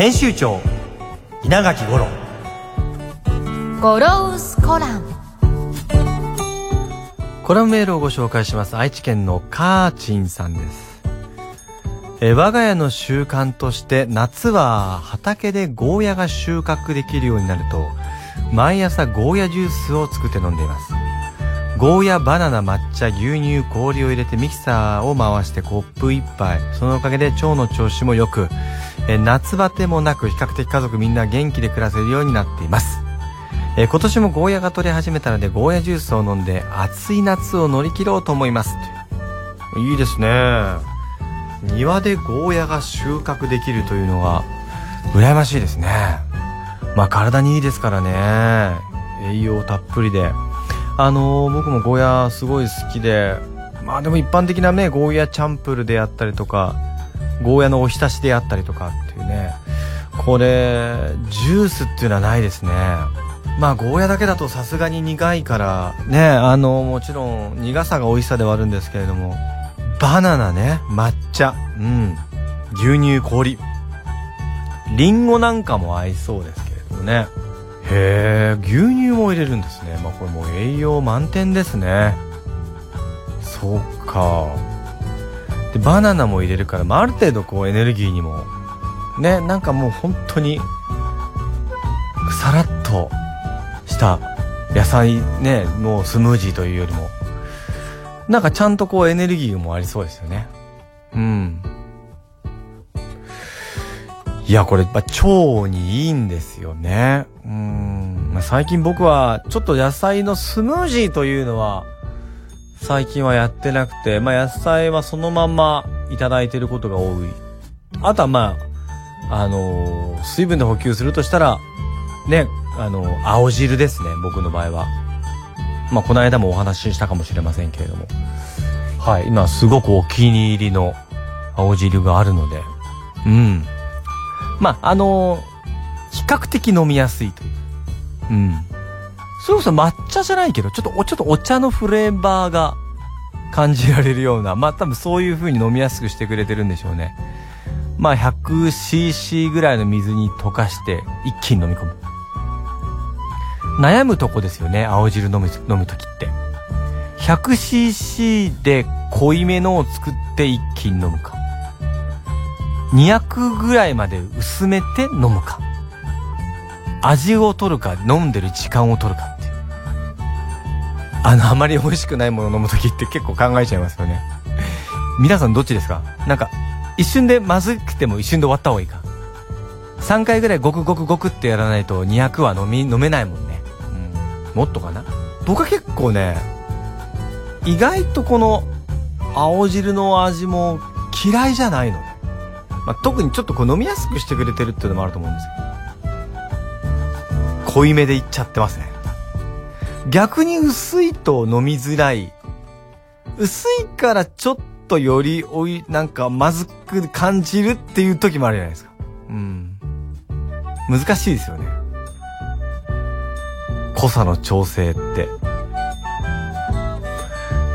編集長稲垣五郎。ゴロウスコラム。コラムメールをご紹介します。愛知県のカーチンさんです。えー我が家の習慣として夏は畑でゴーヤが収穫できるようになると毎朝ゴーヤジュースを作って飲んでいます。ゴーヤ、バナナ、抹茶、牛乳、氷を入れてミキサーを回してコップ一杯。そのおかげで腸の調子も良く、え夏バテもなく比較的家族みんな元気で暮らせるようになっています。え今年もゴーヤが取れ始めたのでゴーヤジュースを飲んで暑い夏を乗り切ろうと思います。いいですね。庭でゴーヤが収穫できるというのは羨ましいですね。まあ体にいいですからね。栄養たっぷりで。あのー僕もゴーヤすごい好きで、まあでも一般的なね、ゴーヤチャンプルであったりとか、ゴーヤのおひたしであったりとかっていうね、これ、ジュースっていうのはないですね。まあゴーヤだけだとさすがに苦いから、ね、あの、もちろん苦さが美味しさではあるんですけれども、バナナね、抹茶、うん、牛乳氷、リンゴなんかも合いそうですけれどもね。へえ、牛乳も入れるんですね。まあこれもう栄養満点ですね。そうか。で、バナナも入れるから、まあある程度こうエネルギーにも、ね、なんかもう本当に、さらっとした野菜ね、もうスムージーというよりも、なんかちゃんとこうエネルギーもありそうですよね。うん。いや、これ、やっぱ腸にいいんですよね。うん。まあ、最近僕は、ちょっと野菜のスムージーというのは、最近はやってなくて、まあ、野菜はそのままいただいてることが多い。あとはまあ、あのー水分で補給するとしたら、ね、あのー青汁ですね、僕の場合は。まあ、この間もお話ししたかもしれませんけれども。はい、今すごくお気に入りの青汁があるので、うん。まあ、あのー比較的飲みやすいという。うん。それこそ抹茶じゃないけど、ちょっとお、ちょっとお茶のフレーバーが感じられるような、まあ多分そういう風に飲みやすくしてくれてるんでしょうね。まあ 100cc ぐらいの水に溶かして一気に飲み込む。悩むとこですよね、青汁飲む、飲むときって。100cc で濃いめのを作って一気に飲むか。200ぐらいまで薄めて飲むか。味を取るか、飲んでる時間を取るか。あの、あまり美味しくないものを飲むときって結構考えちゃいますよね。皆さんどっちですか？なんか、一瞬でまずくても一瞬で終わった方がいいか。3回ぐらいゴクゴクゴクってやらないと200は飲み、飲めないもんね。うん。もっとかな？僕は結構ね、意外とこの青汁の味も嫌いじゃないのね。まあ、特にちょっとこう飲みやすくしてくれてるっていうのもあると思うんですけど。濃いめでいっちゃってますね。逆に薄いと飲みづらい。薄いからちょっとよりおい、なんかまずく感じるっていう時もあるじゃないですか。うん。難しいですよね。濃さの調整って。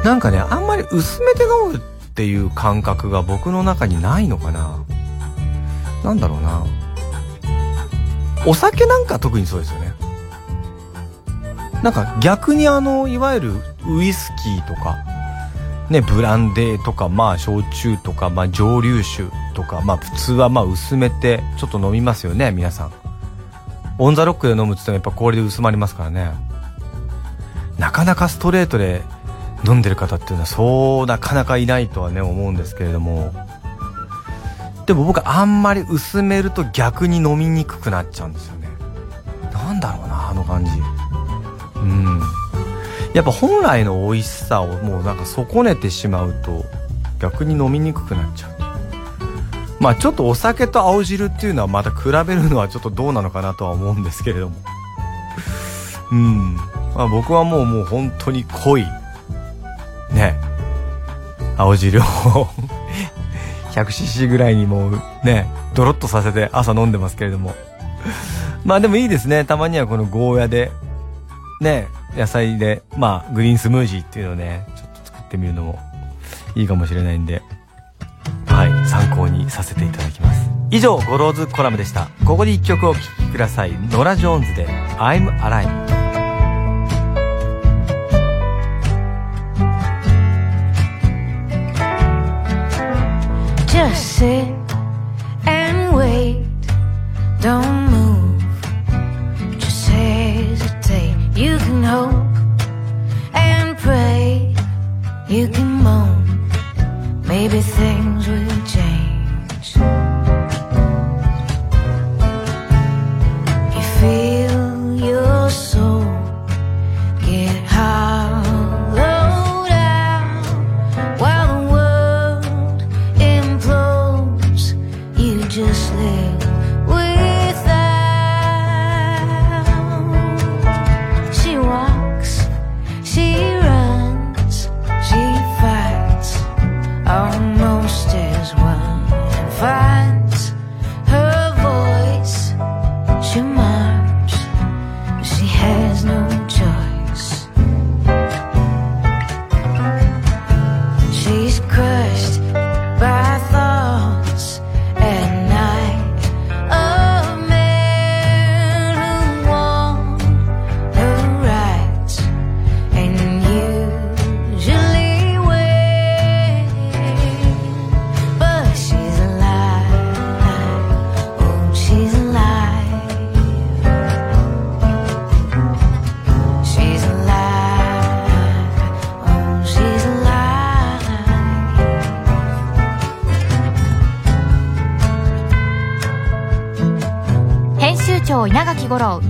なんかね、あんまり薄めて飲むっていう感覚が僕の中にないのかな。なんだろうな。お酒なんか特にそうですよね。なんか逆にあの、いわゆるウイスキーとか、ね、ブランデーとか、まあ焼酎とか、まあ蒸留酒とか、まあ普通はまあ薄めてちょっと飲みますよね、皆さん。オンザロックで飲むって言ってもやっぱ氷で薄まりますからね。なかなかストレートで飲んでる方っていうのはそうなかなかいないとはね思うんですけれどもでも僕あんまり薄めると逆に飲みにくくなっちゃうんですよねなんだろうなあの感じうんやっぱ本来の美味しさをもうなんか損ねてしまうと逆に飲みにくくなっちゃうまあちょっとお酒と青汁っていうのはまた比べるのはちょっとどうなのかなとは思うんですけれども。うん。まあ僕はもうもう本当に濃い、ね、青汁を 100cc ぐらいにもうね、ドロッとさせて朝飲んでますけれども。まあでもいいですね。たまにはこのゴーヤで、ね、野菜で、まあグリーンスムージーっていうのをね、ちょっと作ってみるのもいいかもしれないんで、はい、参考にさせていただきます。以上、ゴローズコラムでした。ここで一曲お聴きください。ノラ・ジョーンズで、I'm Alive。Just sit and wait. Don't You can moan. Maybe things 長稲垣吾郎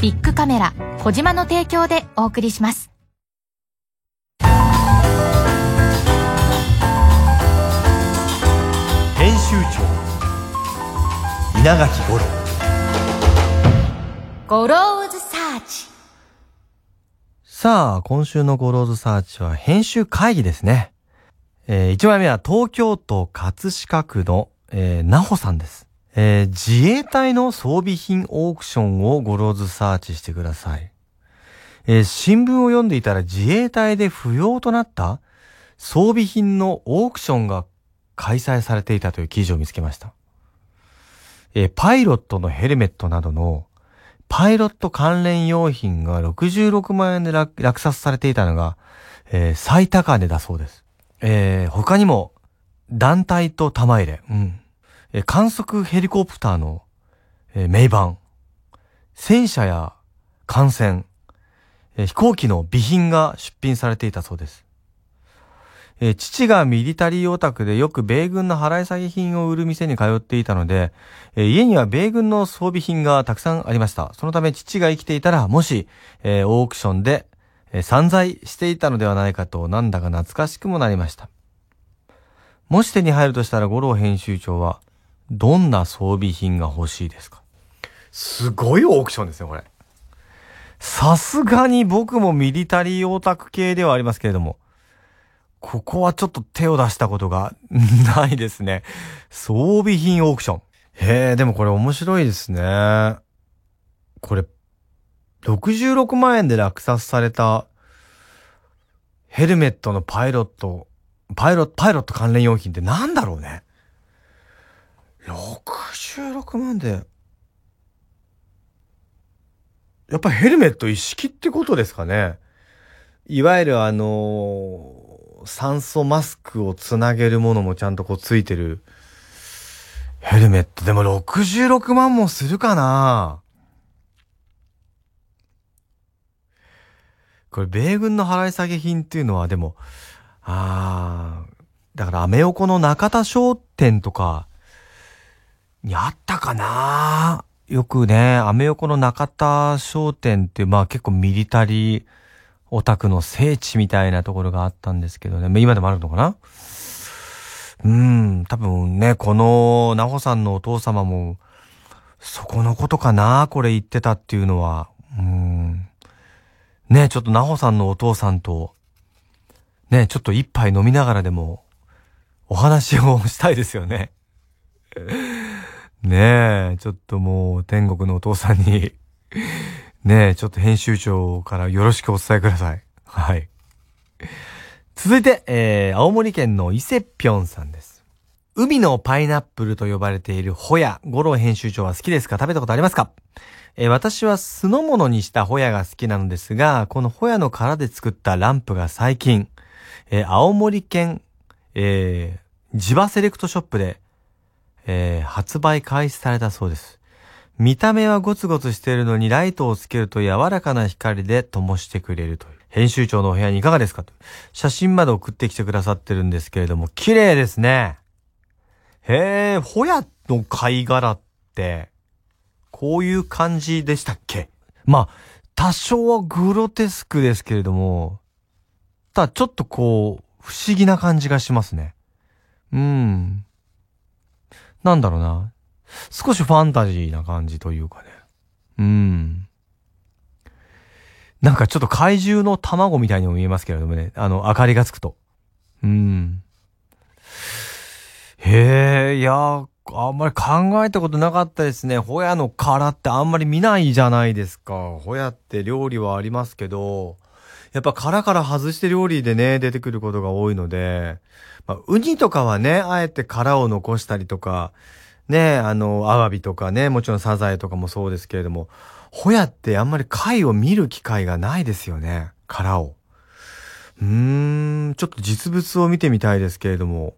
ビックカメラコジマの提供でお送りします編集長稲垣吾郎ゴローズサーチさあ、今週のゴローズサーチは編集会議ですね。えー、1枚目は東京都葛飾区の、えー、なほさんです。えー、自衛隊の装備品オークションをゴローズサーチしてください。えー、新聞を読んでいたら自衛隊で不要となった装備品のオークションが開催されていたという記事を見つけました。えーパイロットのヘルメットなどのパイロット関連用品が66万円で落札されていたのが、えー最高値だそうです。えー他にも、団体と玉入れ、うん。え観測ヘリコプターの、え名板、戦車や艦船、え飛行機の備品が出品されていたそうです。え父がミリタリーオタクでよく米軍の払い下げ品を売る店に通っていたので、え家には米軍の装備品がたくさんありました。そのため父が生きていたら、もし、えオークションで、え散財していたのではないかと、なんだか懐かしくもなりました。もし手に入るとしたら、五郎編集長は、どんな装備品が欲しいですか？すごいオークションですね、これ。さすがに僕もミリタリーオタク系ではありますけれども、ここはちょっと手を出したことがないですね。装備品オークション。へえ、でもこれ面白いですね。これ、66万円で落札された、ヘルメットのパイロット、パイロット、パイロット関連用品ってなんだろうね。66万で、やっぱヘルメット一式ってことですかね。いわゆるあのー酸素マスクをつなげるものもちゃんとこうついてるヘルメット。でも66万もするかなこれ米軍の払い下げ品っていうのはでも、あー、だからアメ横の中田商店とかにあったかな？よくね、アメ横の中田商店っていうまあ結構ミリタリーオタクの聖地みたいなところがあったんですけどね。今でもあるのかな？うん、多分ね、この、なほさんのお父様も、そこのことかな、これ言ってたっていうのは。うん。ね、ちょっとなほさんのお父さんと、ね、ちょっと一杯飲みながらでも、お話をしたいですよね。ねえ、ちょっともう天国のお父さんに、ねえ、ちょっと編集長からよろしくお伝えください。はい。続いて、えー、青森県の伊勢ぴょんさんです。海のパイナップルと呼ばれているホヤ、五郎編集長は好きですか？食べたことありますか？えー私は酢の物にしたホヤが好きなのですが、このホヤの殻で作ったランプが最近、えー青森県、えー、地場セレクトショップで、えー発売開始されたそうです。見た目はゴツゴツしているのにライトをつけると柔らかな光で灯してくれるという。編集長のお部屋にいかがですかと。写真まで送ってきてくださってるんですけれども、綺麗ですね。へえ、ホヤの貝殻って、こういう感じでしたっけ？まあ、多少はグロテスクですけれども、ただちょっとこう、不思議な感じがしますね。うん。なんだろうな。少しファンタジーな感じというかね。うん。なんかちょっと怪獣の卵みたいにも見えますけれどもね。あの、明かりがつくと。うん。へえ、いや、あんまり考えたことなかったですね。ホヤの殻ってあんまり見ないじゃないですか。ホヤって料理はありますけど、やっぱ殻から外して料理でね、出てくることが多いので、まあ、ウニとかはね、あえて殻を残したりとか、ね、あの、アワビとかね、もちろんサザエとかもそうですけれども、ホヤってあんまり貝を見る機会がないですよね、殻を。うーん、ちょっと実物を見てみたいですけれども、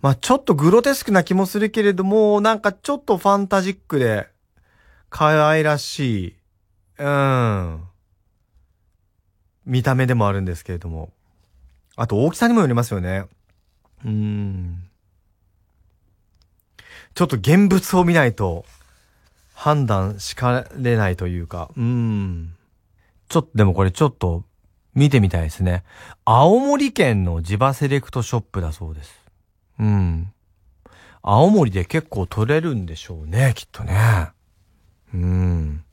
まあちょっとグロテスクな気もするけれども、なんかちょっとファンタジックで、可愛らしい、うん、見た目でもあるんですけれども。あと大きさにもよりますよね。うーん。ちょっと現物を見ないと判断しかれないというか、うーん。ちょっとでもこれちょっと見てみたいですね。青森県の地場セレクトショップだそうです。うん。青森で結構取れるんでしょうね、きっとね。うん。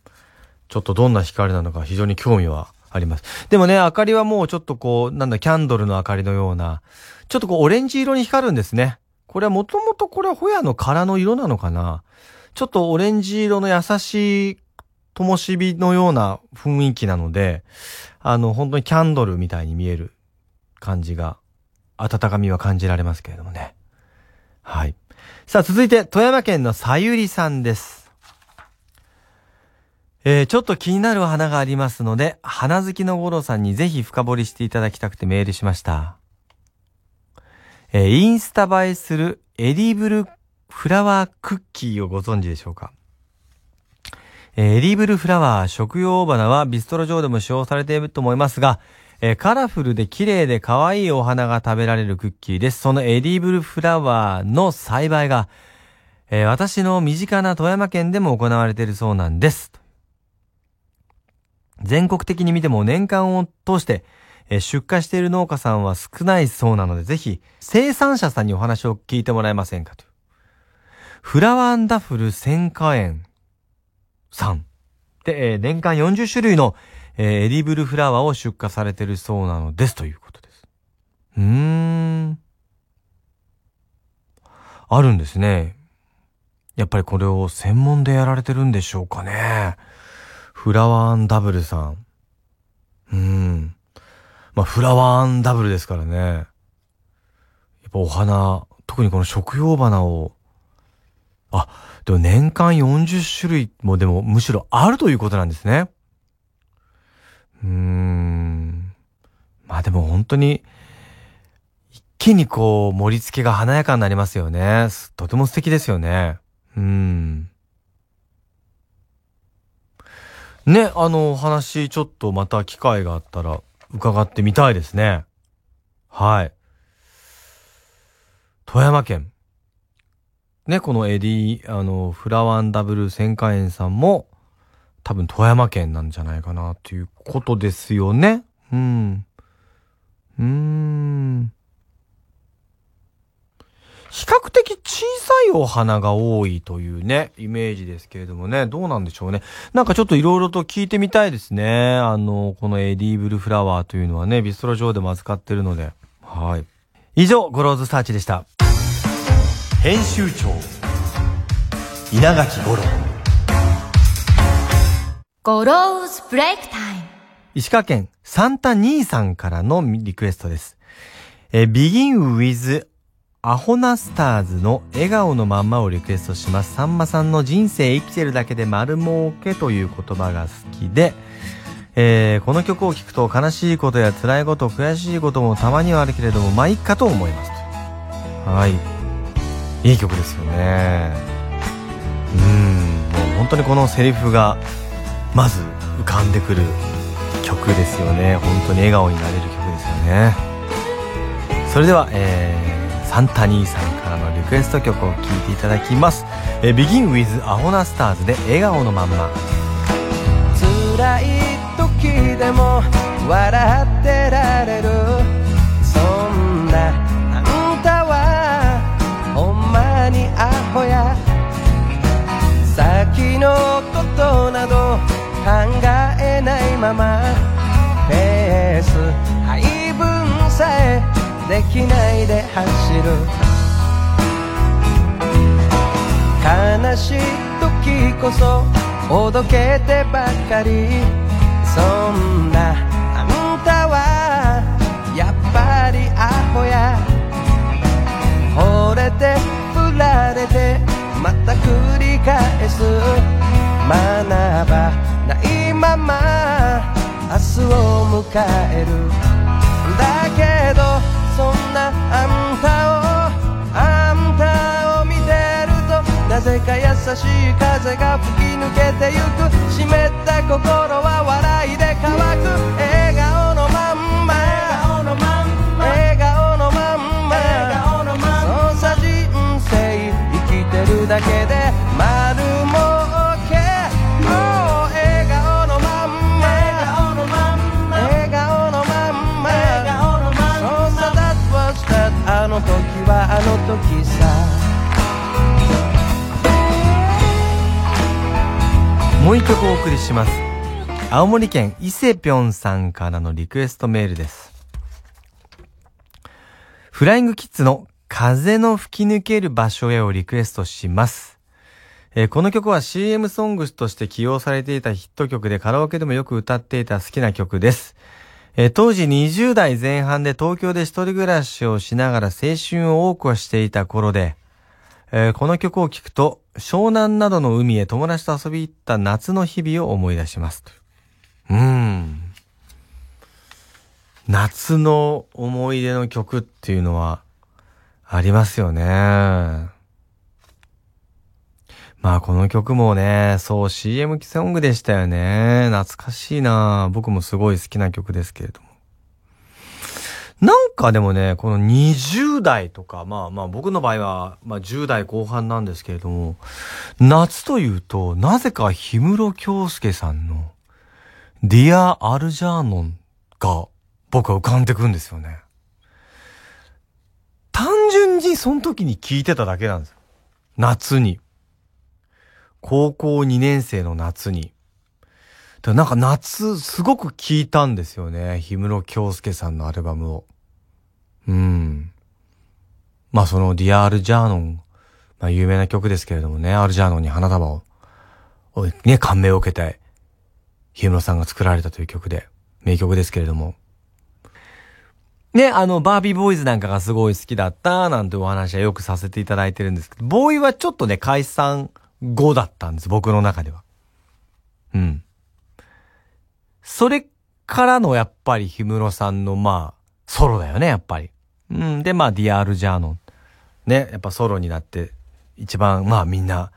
ちょっとどんな光なのか非常に興味はあります。でもね、明かりはもうちょっとこう、なんだ、キャンドルの明かりのような、ちょっとこうオレンジ色に光るんですね。これはもともとこれはホヤの殻の色なのかなちょっとオレンジ色の優しい灯火のような雰囲気なので、あの、本当にキャンドルみたいに見える感じが、温かみは感じられますけれどもね。はい。さあ、続いて、富山県のさゆりさんです。えー、ちょっと気になるお花がありますので、花好きの五郎さんにぜひ深掘りしていただきたくてメールしました。えー、インスタ映えするエディブルフラワークッキーをご存知でしょうか？えーエディブルフラワー、食用花はビストロ上でも使用されていると思いますが、えーカラフルで綺麗で可愛いお花が食べられるクッキーです。そのエディブルフラワーの栽培が、えー私の身近な富山県でも行われているそうなんです。全国的に見ても年間を通して、え出荷している農家さんは少ないそうなので、ぜひ生産者さんにお話を聞いてもらえませんかと。フラワーダフル千花園さん。で、え年間40種類の、えエディブルフラワーを出荷されてるそうなのですということです。うーん。あるんですね。やっぱりこれを専門でやられてるんでしょうかね。フラワーダブルさん。うん。まあ、フラワーダブルですからね。やっぱお花、特にこの食用花を、あ、でも年間40種類もでもむしろあるということなんですね。うーん。まあでも本当に、一気にこう盛り付けが華やかになりますよね。とても素敵ですよね。うーん。ね、あのお話ちょっとまた機会があったら伺ってみたいですね。はい。富山県。ね、このエディ、あの、フラワーダブル千花園さんも、多分富山県なんじゃないかなっていうことですよね。うん。うーん。比較的小さいお花が多いというね、イメージですけれどもね、どうなんでしょうね。なんかちょっと色々と聞いてみたいですね。あの、このエディブルフラワーというのはね、ビストロ上でも扱ってるので。はい。以上、ゴローズサーチでした。編集長稲垣吾郎ゴローズブレイクタイム。石川県サンタ兄さんからのリクエストです。えー、Begin with アホナスターズの笑顔のまんまをリクエストします。さんまさんの人生生きてるだけで丸儲けという言葉が好きで、えー、この曲を聴くと悲しいことや辛いこと、悔しいこともたまにはあるけれども、まあいいかと思います。はい。いい曲ですよね。うん、もう本当にこのセリフが、まず浮かんでくる曲ですよね。本当に笑顔になれる曲ですよね。それでは、えー、サンタ兄さんからのリクエスト曲を聴いていただきます。えー、Begin with アホなスターズで笑顔のまんま。辛い時でも笑ってられるそんなあんたはほんまにアホや先のことなど考えないままできないで走る悲しい時こそおどけてばかり。そんなあんたはやっぱりアホや。惚れて振られてまた繰り返す。学ばないまま明日を迎える。だけどなあんたをあんたを見てるとなぜか優しい風が吹き抜けてゆく。湿った心は笑いで乾く。あの時さもう一曲お送りします。青森県伊勢ぴょんさんからのリクエストメールです。フライングキッズの風の吹き抜ける場所へをリクエストします。えーこの曲は CM ソングとして起用されていたヒット曲でカラオケでもよく歌っていた好きな曲です。えー当時20代前半で東京で一人暮らしをしながら青春を多くはしていた頃で、えーこの曲を聴くと、湘南などの海へ友達と遊び行った夏の日々を思い出します。うーん。夏の思い出の曲っていうのは、ありますよね。まあこの曲もね、そう CM ソングでしたよね。懐かしいな僕もすごい好きな曲ですけれども。なんかでもね、この20代とか、まあまあ僕の場合は、まあ10代後半なんですけれども、夏というと、なぜか氷室京介さんの、ディア・アルジャーノンが僕は浮かんでくんですよね。単純にその時に聞いてただけなんですよ。夏に。高校2年生の夏に。だなんか夏、すごく聞いたんですよね。氷室京介さんのアルバムを。うん。まあそのディア・アルジャーノン、まあ有名な曲ですけれどもね、アルジャーノンに花束を、をね、感銘を受けて、氷室さんが作られたという曲で、名曲ですけれども。ね、あの、バービーボーイズなんかがすごい好きだった、なんてお話はよくさせていただいてるんですけど、ボーイはちょっとね、解散後だったんです、僕の中では。うん。それからのやっぱり氷室さんのまあ、ソロだよね、やっぱり。うん。で、まあ、ディアール・ジャーノン。ね、やっぱソロになって、一番、まあみんな、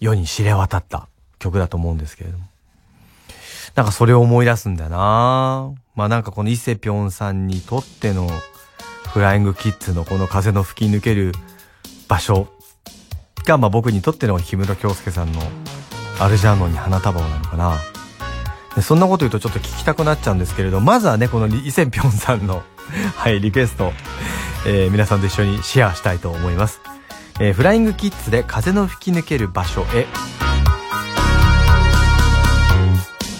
世に知れ渡った曲だと思うんですけれども。なんかそれを思い出すんだよなまあなんかこの伊勢ぴょんさんにとっての、フライングキッズのこの風の吹き抜ける場所が、まあ僕にとっての氷室京介さんのアルジャーノンに花束をなのかな。でそんなこと言うとちょっと聞きたくなっちゃうんですけれど、まずはね、この伊勢ぴょんさんの、はい、リクエスト、えー皆さんと一緒にシェアしたいと思います。えーフライングキッズで風の吹き抜ける場所へ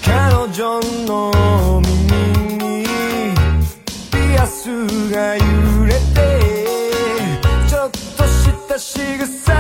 彼女の耳にピアスが揺れてちょっとした仕草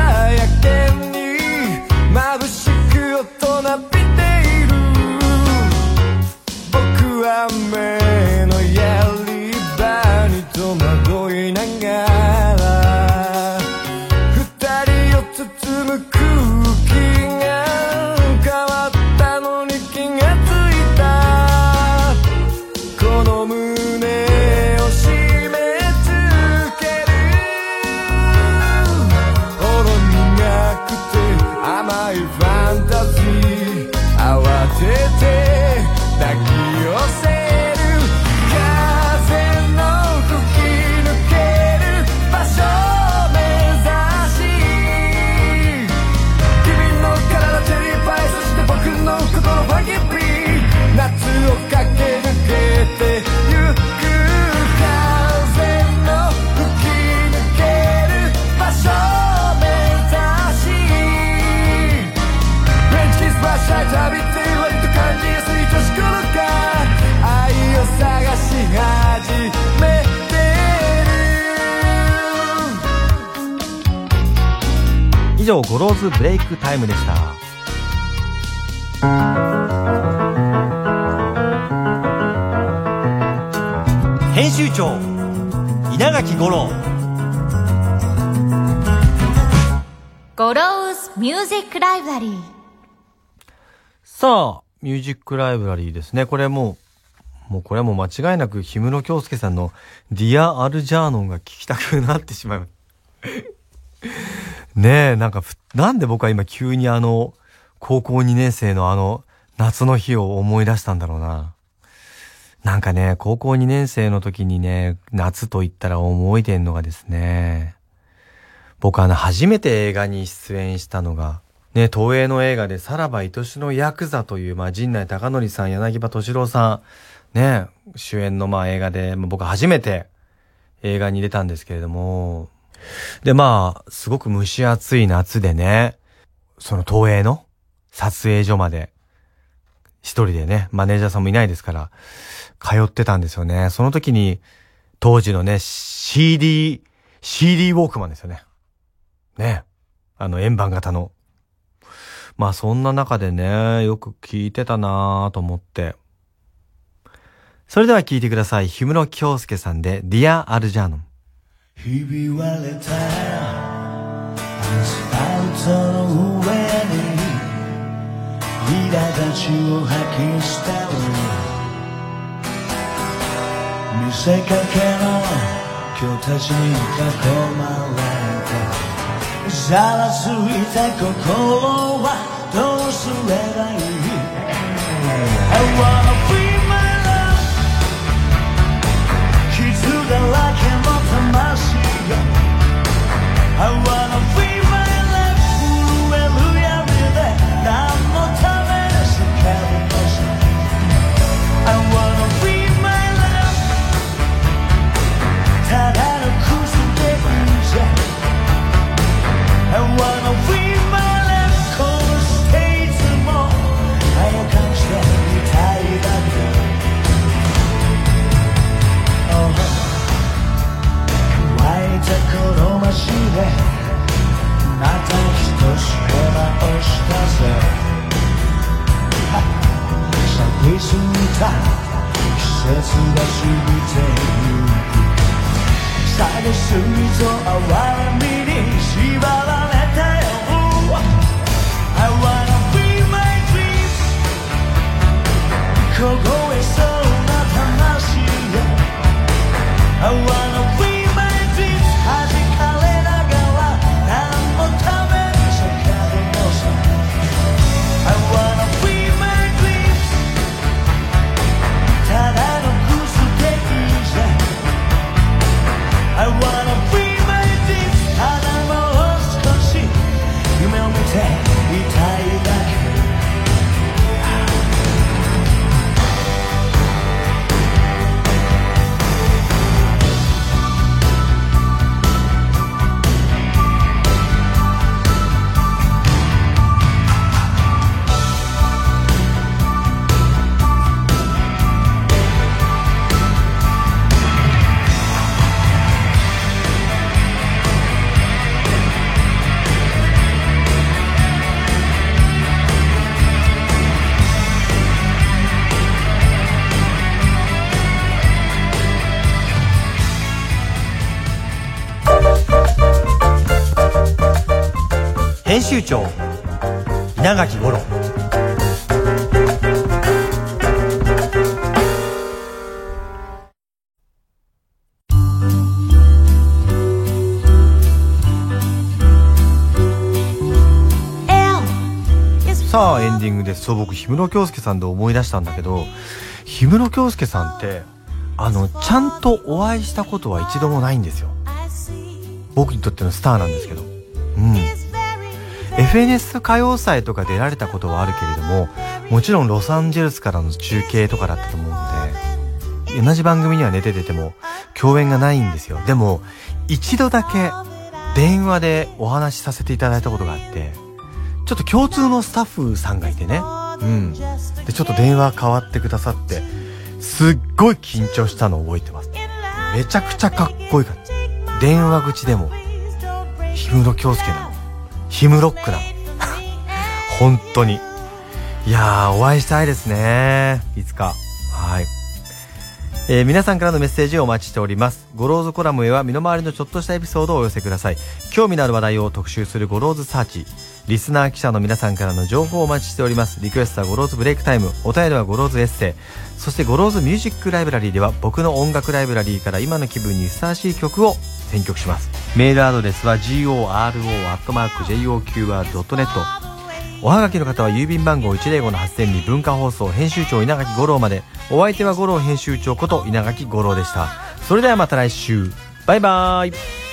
以上ゴローズブレイクタイムでした。編集長稲垣吾郎。ゴローズミュージックライブラリー。さあミュージックライブラリーですね。これもうもうこれはもう間違いなく氷室京介さんの「ディア・アルジャーノン」が聞きたくなってしまうねえなんかなんで僕は今急にあの高校2年生のあの夏の日を思い出したんだろうな。なんかね、高校2年生の時にね、夏と言ったら思い出んのがですね、僕あの、初めて映画に出演したのが、ね、東映の映画で、さらば愛しのヤクザという、まあ、陣内孝則さん、柳葉敏郎さん、ね、主演のまあ映画で、まあ、僕初めて映画に出たんですけれども、で、まあ、すごく蒸し暑い夏でね、その東映の撮影所まで、一人でね、マネージャーさんもいないですから、通ってたんですよね。その時に、当時のね、CD、CD ウォークマンですよね。ね。あの、円盤型の。まあ、そんな中でね、よく聞いてたなぁと思って。それでは聞いてください。氷室京介さんで、ディア・アルジャーノン。ひび割れたアスファルトの上に苛立ちを吐き捨てる見せかけの今日たちに囲まれてざらついた心はどうすればいい I 集長稲垣吾郎。さあエンディングですそう僕氷室京介さんで思い出したんだけど氷室京介さんってあのちゃんとお会いしたことは一度もないんですよ。僕にとってのスターなんですけど。FNS 歌謡祭とか出られたことはあるけれどももちろんロサンゼルスからの中継とかだったと思うので同じ番組には寝ててても共演がないんですよ。でも一度だけ電話でお話しさせていただいたことがあってちょっと共通のスタッフさんがいてね。うん。でちょっと電話変わってくださってすっごい緊張したのを覚えてます。めちゃくちゃかっこいいから電話口でも氷室京介なの。ヒムロックなの 本当にいやーお会いしたいですねいつかはいえー皆さんからのメッセージをお待ちしております。ゴローズコラムへは身の回りのちょっとしたエピソードをお寄せください。興味のある話題を特集するゴローズサーチ。リスナー記者の皆さんからの情報をお待ちしております。リクエストはゴローズブレイクタイム。お便りはゴローズエッセイ。そしてゴローズミュージックライブラリーでは僕の音楽ライブラリーから今の気分にふさわしい曲を選曲します。メールアドレスは goro.joqr.net おはがきの方は郵便番号105-8000に文化放送編集長稲垣吾郎までお相手は吾郎編集長こと稲垣吾郎でしたそれではまた来週バイバーイ